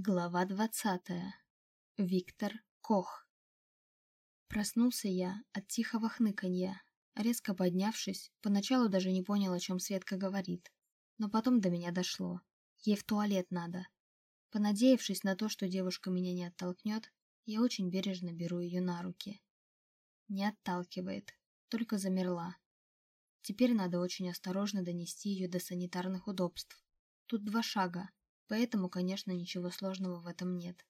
Глава двадцатая. Виктор Кох. Проснулся я от тихого хныканья. Резко поднявшись, поначалу даже не понял, о чем Светка говорит. Но потом до меня дошло. Ей в туалет надо. Понадеявшись на то, что девушка меня не оттолкнет, я очень бережно беру ее на руки. Не отталкивает, только замерла. Теперь надо очень осторожно донести ее до санитарных удобств. Тут два шага, Поэтому, конечно, ничего сложного в этом нет.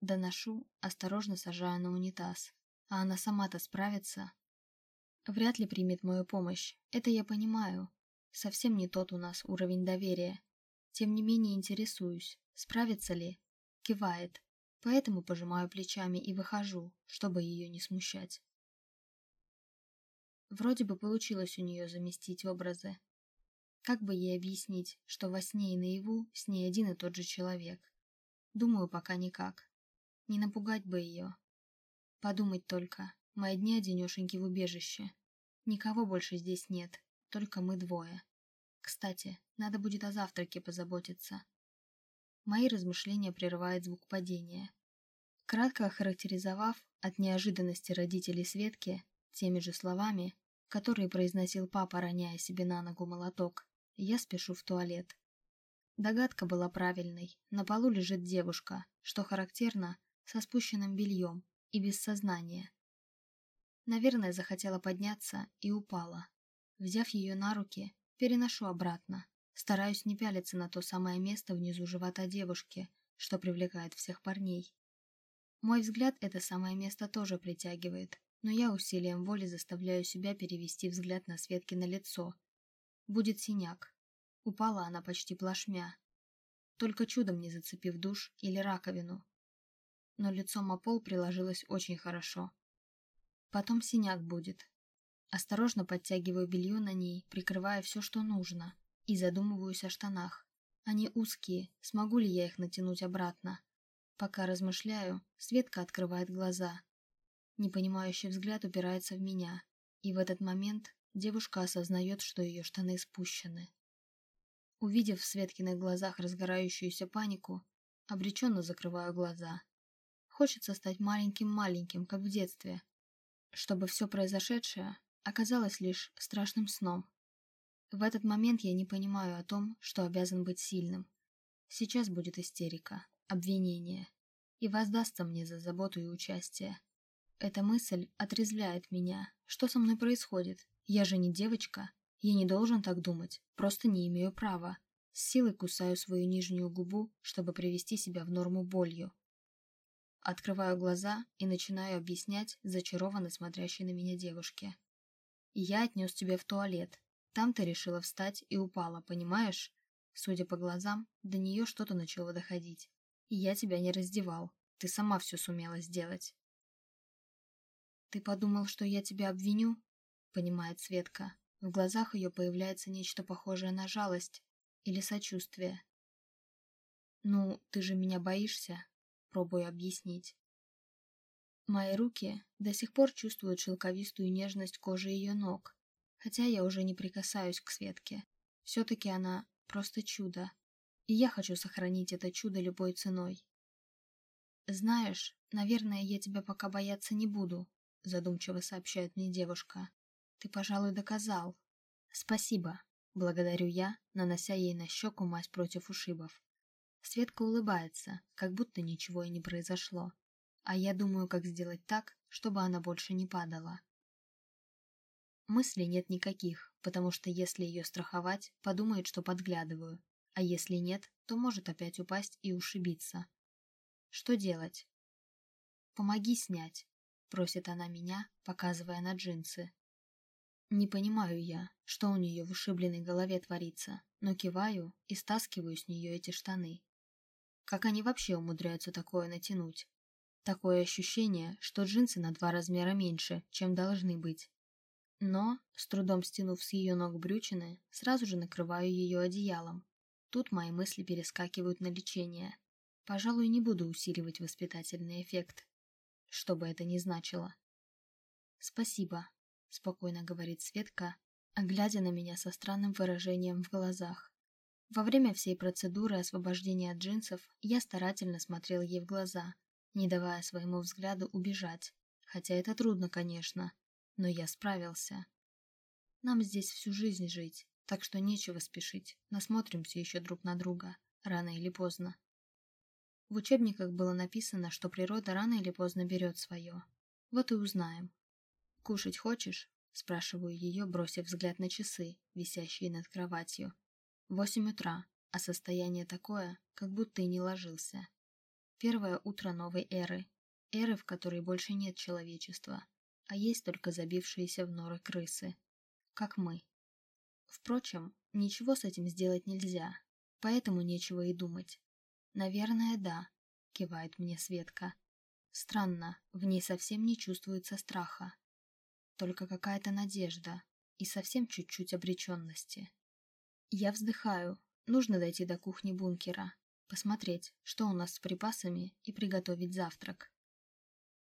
Доношу, осторожно сажаю на унитаз. А она сама-то справится. Вряд ли примет мою помощь. Это я понимаю. Совсем не тот у нас уровень доверия. Тем не менее интересуюсь, справится ли. Кивает. Поэтому пожимаю плечами и выхожу, чтобы ее не смущать. Вроде бы получилось у нее заместить образы, как бы ей объяснить, что во сне и наяву с ней один и тот же человек? Думаю, пока никак. Не напугать бы ее. Подумать только, мои дни одинешеньки в убежище. Никого больше здесь нет, только мы двое. Кстати, надо будет о завтраке позаботиться. Мои размышления прерывает звук падения. Кратко охарактеризовав от неожиданности родителей Светки теми же словами, которые произносил папа, роняя себе на ногу молоток, я спешу в туалет. Догадка была правильной. На полу лежит девушка, что характерно, со спущенным бельем и без сознания. Наверное, захотела подняться и упала. Взяв ее на руки, переношу обратно. Стараюсь не пялиться на то самое место внизу живота девушки, что привлекает всех парней. Мой взгляд это самое место тоже притягивает, но я усилием воли заставляю себя перевести взгляд на Светкино лицо, Будет синяк. Упала она почти плашмя. Только чудом не зацепив душ или раковину. Но лицом о пол приложилось очень хорошо. Потом синяк будет. Осторожно подтягиваю белье на ней, прикрывая все, что нужно, и задумываюсь о штанах. Они узкие, смогу ли я их натянуть обратно? Пока размышляю, Светка открывает глаза. Непонимающий взгляд упирается в меня, и в этот момент девушка осознает, что ее штаны спущены. Увидев в Светкиных глазах разгорающуюся панику, обреченно закрываю глаза. Хочется стать маленьким-маленьким, как в детстве, чтобы все произошедшее оказалось лишь страшным сном. В этот момент я не понимаю о том, что обязан быть сильным. Сейчас будет истерика, обвинение, и воздастся мне за заботу и участие. Эта мысль отрезвляет меня. Что со мной происходит? Я же не девочка. Я не должен так думать. Просто не имею права. С силой кусаю свою нижнюю губу, чтобы привести себя в норму болью. Открываю глаза и начинаю объяснять зачарованно смотрящей на меня девушке. «Я отнес тебя в туалет. Там ты решила встать и упала, понимаешь? Судя по глазам, до нее что-то начало доходить. И я тебя не раздевал. Ты сама все сумела сделать». «Ты подумал, что я тебя обвиню?» Понимает Светка. В глазах ее появляется нечто похожее на жалость или сочувствие. «Ну, ты же меня боишься?» Пробую объяснить. Мои руки до сих пор чувствуют шелковистую нежность кожи ее ног, хотя я уже не прикасаюсь к Светке. Все-таки она просто чудо, и я хочу сохранить это чудо любой ценой. «Знаешь, наверное, я тебя пока бояться не буду», задумчиво сообщает мне девушка. Ты, пожалуй, доказал. Спасибо. Благодарю я, нанося ей на щеку мазь против ушибов. Светка улыбается, как будто ничего и не произошло. А я думаю, как сделать так, чтобы она больше не падала. Мыслей нет никаких, потому что если ее страховать, подумает, что подглядываю, а если нет, то может опять упасть и ушибиться. Что делать? «Помоги снять», — просит она меня, показывая на джинсы. Не понимаю я, что у нее в ушибленной голове творится, но киваю и стаскиваю с нее эти штаны. Как они вообще умудряются такое натянуть? Такое ощущение, что джинсы на два размера меньше, чем должны быть. Но, с трудом стянув с ее ног брючины, сразу же накрываю ее одеялом. Тут мои мысли перескакивают на лечение. Пожалуй, не буду усиливать воспитательный эффект. Что бы это ни значило. Спасибо, — спокойно говорит Светка, глядя на меня со странным выражением в глазах. Во время всей процедуры освобождения от джинсов я старательно смотрел ей в глаза, не давая своему взгляду убежать. Хотя это трудно, конечно, но я справился. Нам здесь всю жизнь жить, так что нечего спешить, насмотримся еще друг на друга, рано или поздно. В учебниках было написано, что природа рано или поздно берет свое. Вот и узнаем. «Кушать хочешь?» – спрашиваю ее, бросив взгляд на часы, висящие над кроватью. Восемь утра, а состояние такое, как будто и не ложился. Первое утро новой эры. Эры, в которой больше нет человечества, а есть только забившиеся в норы крысы. Как мы. Впрочем, ничего с этим сделать нельзя, поэтому нечего и думать. «Наверное, да», — кивает мне Светка. Странно, в ней совсем не чувствуется страха. Только какая-то надежда и совсем чуть-чуть обреченности. Я вздыхаю. Нужно дойти до кухни бункера, посмотреть, что у нас с припасами и приготовить завтрак.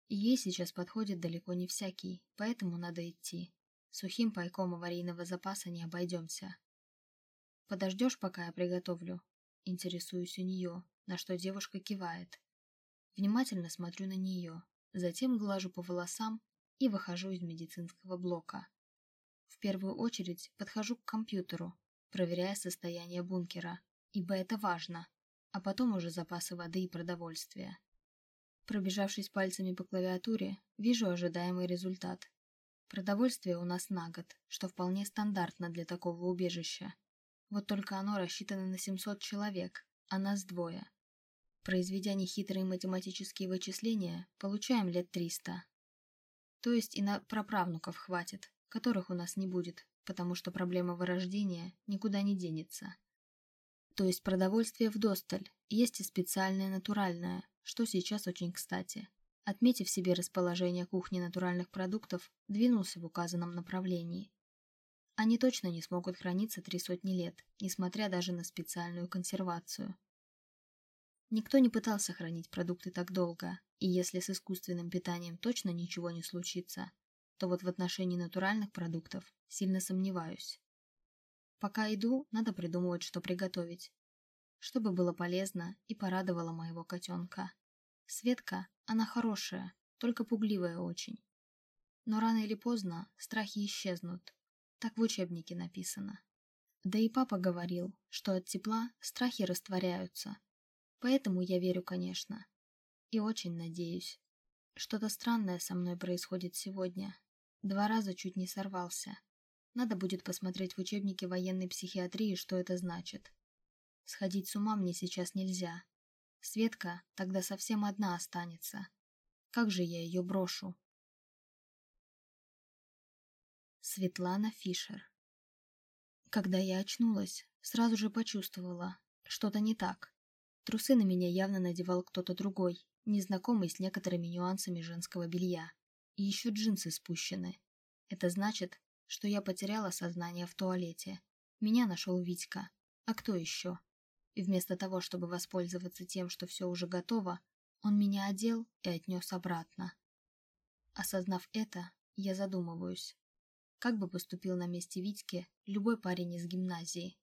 Ей сейчас подходит далеко не всякий, поэтому надо идти. Сухим пайком аварийного запаса не обойдемся. Подождешь, пока я приготовлю? Интересуюсь у нее, на что девушка кивает. Внимательно смотрю на нее, затем глажу по волосам и выхожу из медицинского блока. В первую очередь подхожу к компьютеру, проверяя состояние бункера, ибо это важно, а потом уже запасы воды и продовольствия. Пробежавшись пальцами по клавиатуре, вижу ожидаемый результат. Продовольствие у нас на год, что вполне стандартно для такого убежища. Вот только оно рассчитано на 700 человек, а нас двое. Произведя нехитрые математические вычисления, получаем лет 300. То есть и на праправнуков хватит, которых у нас не будет, потому что проблема вырождения никуда не денется. То есть продовольствие вдосталь, есть и специальное натуральное, что сейчас очень кстати. Отметив себе расположение кухни натуральных продуктов, двинулся в указанном направлении. Они точно не смогут храниться три сотни лет, несмотря даже на специальную консервацию. Никто не пытался хранить продукты так долго, и если с искусственным питанием точно ничего не случится, то вот в отношении натуральных продуктов сильно сомневаюсь. Пока иду, надо придумывать, что приготовить, чтобы было полезно и порадовало моего котенка. Светка, она хорошая, только пугливая очень. Но рано или поздно страхи исчезнут. Так в учебнике написано. Да и папа говорил, что от тепла страхи растворяются, Поэтому я верю, конечно. И очень надеюсь. Что-то странное со мной происходит сегодня. Два раза чуть не сорвался. Надо будет посмотреть в учебнике военной психиатрии, что это значит. Сходить с ума мне сейчас нельзя. Светка тогда совсем одна останется. Как же я ее брошу? Светлана Фишер Когда я очнулась, сразу же почувствовала, что-то не так. Трусы на меня явно надевал кто-то другой, незнакомый с некоторыми нюансами женского белья. И еще джинсы спущены. Это значит, что я потеряла сознание в туалете. Меня нашел Витька. А кто еще? И вместо того, чтобы воспользоваться тем, что все уже готово, он меня одел и отнес обратно. Осознав это, я задумываюсь. Как бы поступил на месте Витьки любой парень из гимназии?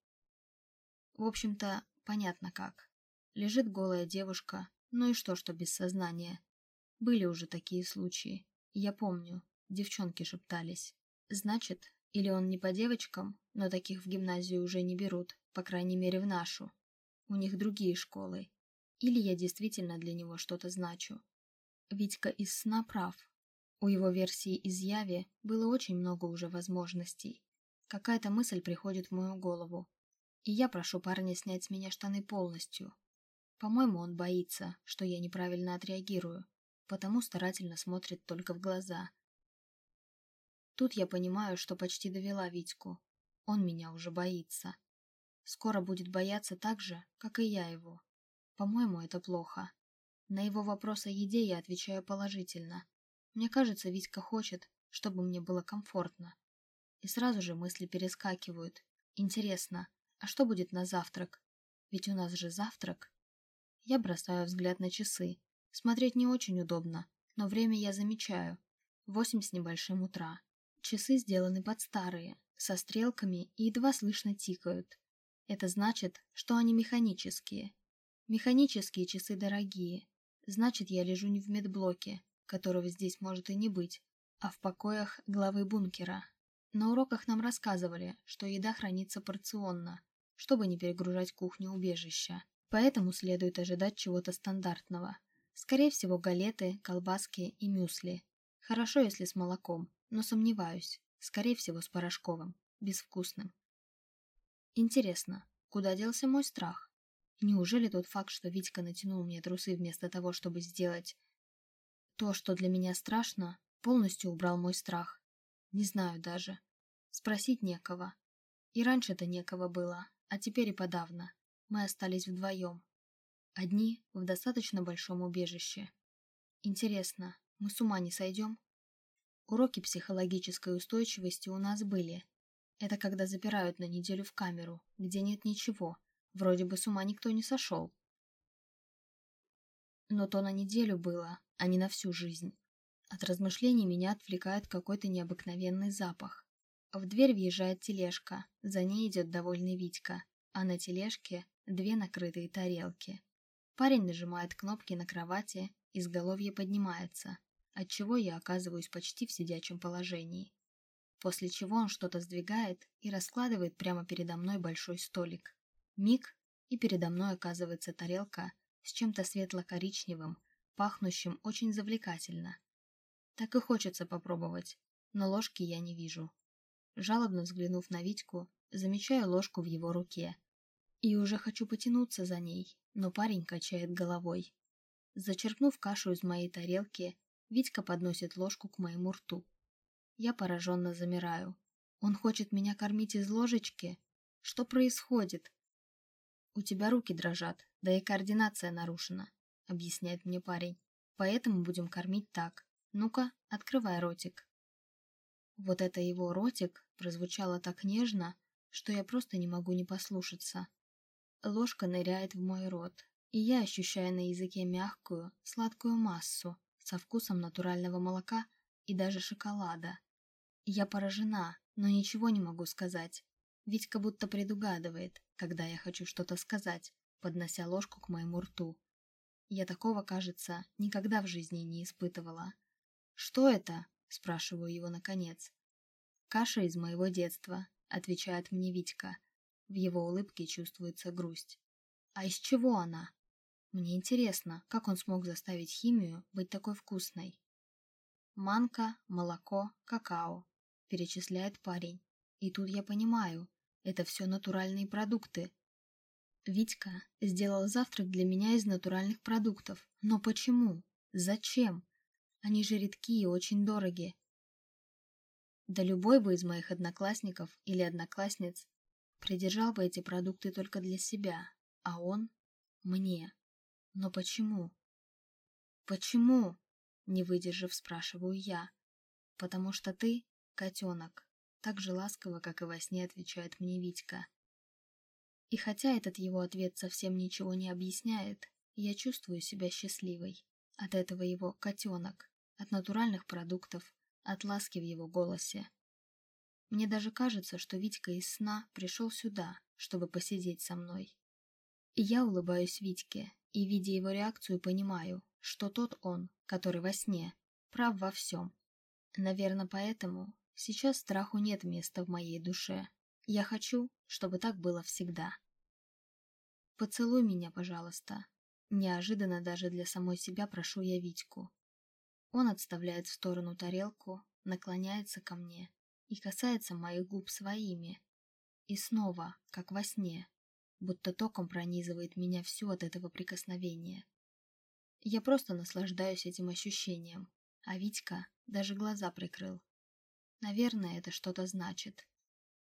В общем-то, понятно как. Лежит голая девушка, ну и что, что без сознания. Были уже такие случаи. Я помню, девчонки шептались. Значит, или он не по девочкам, но таких в гимназию уже не берут, по крайней мере в нашу. У них другие школы. Или я действительно для него что-то значу. Витька из сна прав. У его версии из яви было очень много уже возможностей. Какая-то мысль приходит в мою голову. И я прошу парня снять с меня штаны полностью, по-моему, он боится, что я неправильно отреагирую, потому старательно смотрит только в глаза. Тут я понимаю, что почти довела Витьку. Он меня уже боится. Скоро будет бояться так же, как и я его. По-моему, это плохо. На его вопрос о еде я отвечаю положительно. Мне кажется, Витька хочет, чтобы мне было комфортно. И сразу же мысли перескакивают. Интересно, а что будет на завтрак? Ведь у нас же завтрак. Я бросаю взгляд на часы. Смотреть не очень удобно, но время я замечаю. Восемь с небольшим утра. Часы сделаны под старые, со стрелками и едва слышно тикают. Это значит, что они механические. Механические часы дорогие. Значит, я лежу не в медблоке, которого здесь может и не быть, а в покоях главы бункера. На уроках нам рассказывали, что еда хранится порционно, чтобы не перегружать кухню убежища. Поэтому следует ожидать чего-то стандартного. Скорее всего, галеты, колбаски и мюсли. Хорошо, если с молоком, но сомневаюсь. Скорее всего, с порошковым, безвкусным. Интересно, куда делся мой страх? Неужели тот факт, что Витька натянул мне трусы вместо того, чтобы сделать то, что для меня страшно, полностью убрал мой страх? Не знаю даже. Спросить некого. И раньше-то некого было, а теперь и подавно. Мы остались вдвоем. Одни в достаточно большом убежище. Интересно, мы с ума не сойдем? Уроки психологической устойчивости у нас были. Это когда запирают на неделю в камеру, где нет ничего. Вроде бы с ума никто не сошел. Но то на неделю было, а не на всю жизнь. От размышлений меня отвлекает какой-то необыкновенный запах. В дверь въезжает тележка, за ней идет довольный Витька, а на тележке две накрытые тарелки. Парень нажимает кнопки на кровати, изголовье поднимается, отчего я оказываюсь почти в сидячем положении. После чего он что-то сдвигает и раскладывает прямо передо мной большой столик. Миг, и передо мной оказывается тарелка с чем-то светло-коричневым, пахнущим очень завлекательно. Так и хочется попробовать, но ложки я не вижу. Жалобно взглянув на Витьку, замечаю ложку в его руке. И уже хочу потянуться за ней, но парень качает головой. Зачерпнув кашу из моей тарелки, Витька подносит ложку к моему рту. Я пораженно замираю. Он хочет меня кормить из ложечки? Что происходит? У тебя руки дрожат, да и координация нарушена, объясняет мне парень. Поэтому будем кормить так. Ну-ка, открывай ротик. Вот это его ротик прозвучало так нежно, что я просто не могу не послушаться. Ложка ныряет в мой рот, и я ощущаю на языке мягкую, сладкую массу со вкусом натурального молока и даже шоколада. Я поражена, но ничего не могу сказать. Ведь как будто предугадывает, когда я хочу что-то сказать, поднося ложку к моему рту. Я такого, кажется, никогда в жизни не испытывала. «Что это?» – спрашиваю его наконец. «Каша из моего детства», – отвечает мне Витька. В его улыбке чувствуется грусть. «А из чего она?» Мне интересно, как он смог заставить химию быть такой вкусной. «Манка, молоко, какао», – перечисляет парень. И тут я понимаю, это все натуральные продукты. Витька сделал завтрак для меня из натуральных продуктов. Но почему? Зачем? Они же редкие и очень дороги. Да любой бы из моих одноклассников или одноклассниц придержал бы эти продукты только для себя, а он — мне. Но почему? Почему? Не выдержав, спрашиваю я. Потому что ты — котенок, так же ласково, как и во сне отвечает мне Витька. И хотя этот его ответ совсем ничего не объясняет, я чувствую себя счастливой. От этого его котенок, от натуральных продуктов, от ласки в его голосе. Мне даже кажется, что Витька из сна пришел сюда, чтобы посидеть со мной. И я улыбаюсь Витьке, и, видя его реакцию, понимаю, что тот он, который во сне, прав во всем. Наверное, поэтому сейчас страху нет места в моей душе. Я хочу, чтобы так было всегда. Поцелуй меня, пожалуйста. Неожиданно даже для самой себя прошу я Витьку. Он отставляет в сторону тарелку, наклоняется ко мне и касается моих губ своими. И снова, как во сне, будто током пронизывает меня всю от этого прикосновения. Я просто наслаждаюсь этим ощущением, а Витька даже глаза прикрыл. Наверное, это что-то значит.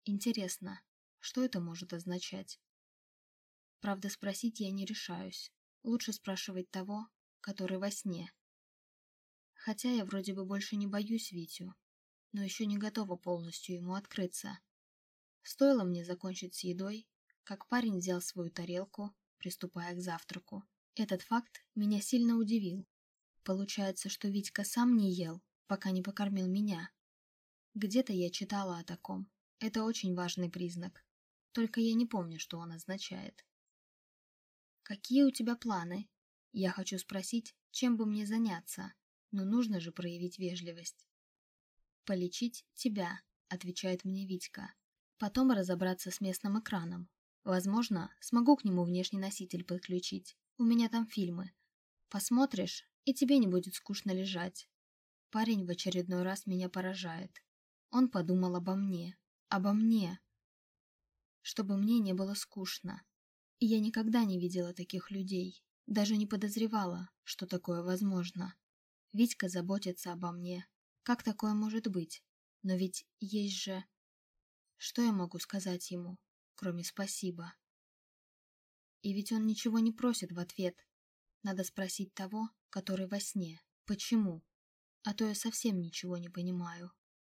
Интересно, что это может означать? Правда, спросить я не решаюсь. Лучше спрашивать того, который во сне. Хотя я вроде бы больше не боюсь Витю, но еще не готова полностью ему открыться. Стоило мне закончить с едой, как парень взял свою тарелку, приступая к завтраку. Этот факт меня сильно удивил. Получается, что Витька сам не ел, пока не покормил меня. Где-то я читала о таком. Это очень важный признак. Только я не помню, что он означает. Какие у тебя планы? Я хочу спросить, чем бы мне заняться, но нужно же проявить вежливость. Полечить тебя, отвечает мне Витька. Потом разобраться с местным экраном. Возможно, смогу к нему внешний носитель подключить. У меня там фильмы. Посмотришь, и тебе не будет скучно лежать. Парень в очередной раз меня поражает. Он подумал обо мне. Обо мне. Чтобы мне не было скучно. Я никогда не видела таких людей. Даже не подозревала, что такое возможно. Витька заботится обо мне. Как такое может быть? Но ведь есть же... Что я могу сказать ему, кроме спасибо? И ведь он ничего не просит в ответ. Надо спросить того, который во сне. Почему? А то я совсем ничего не понимаю.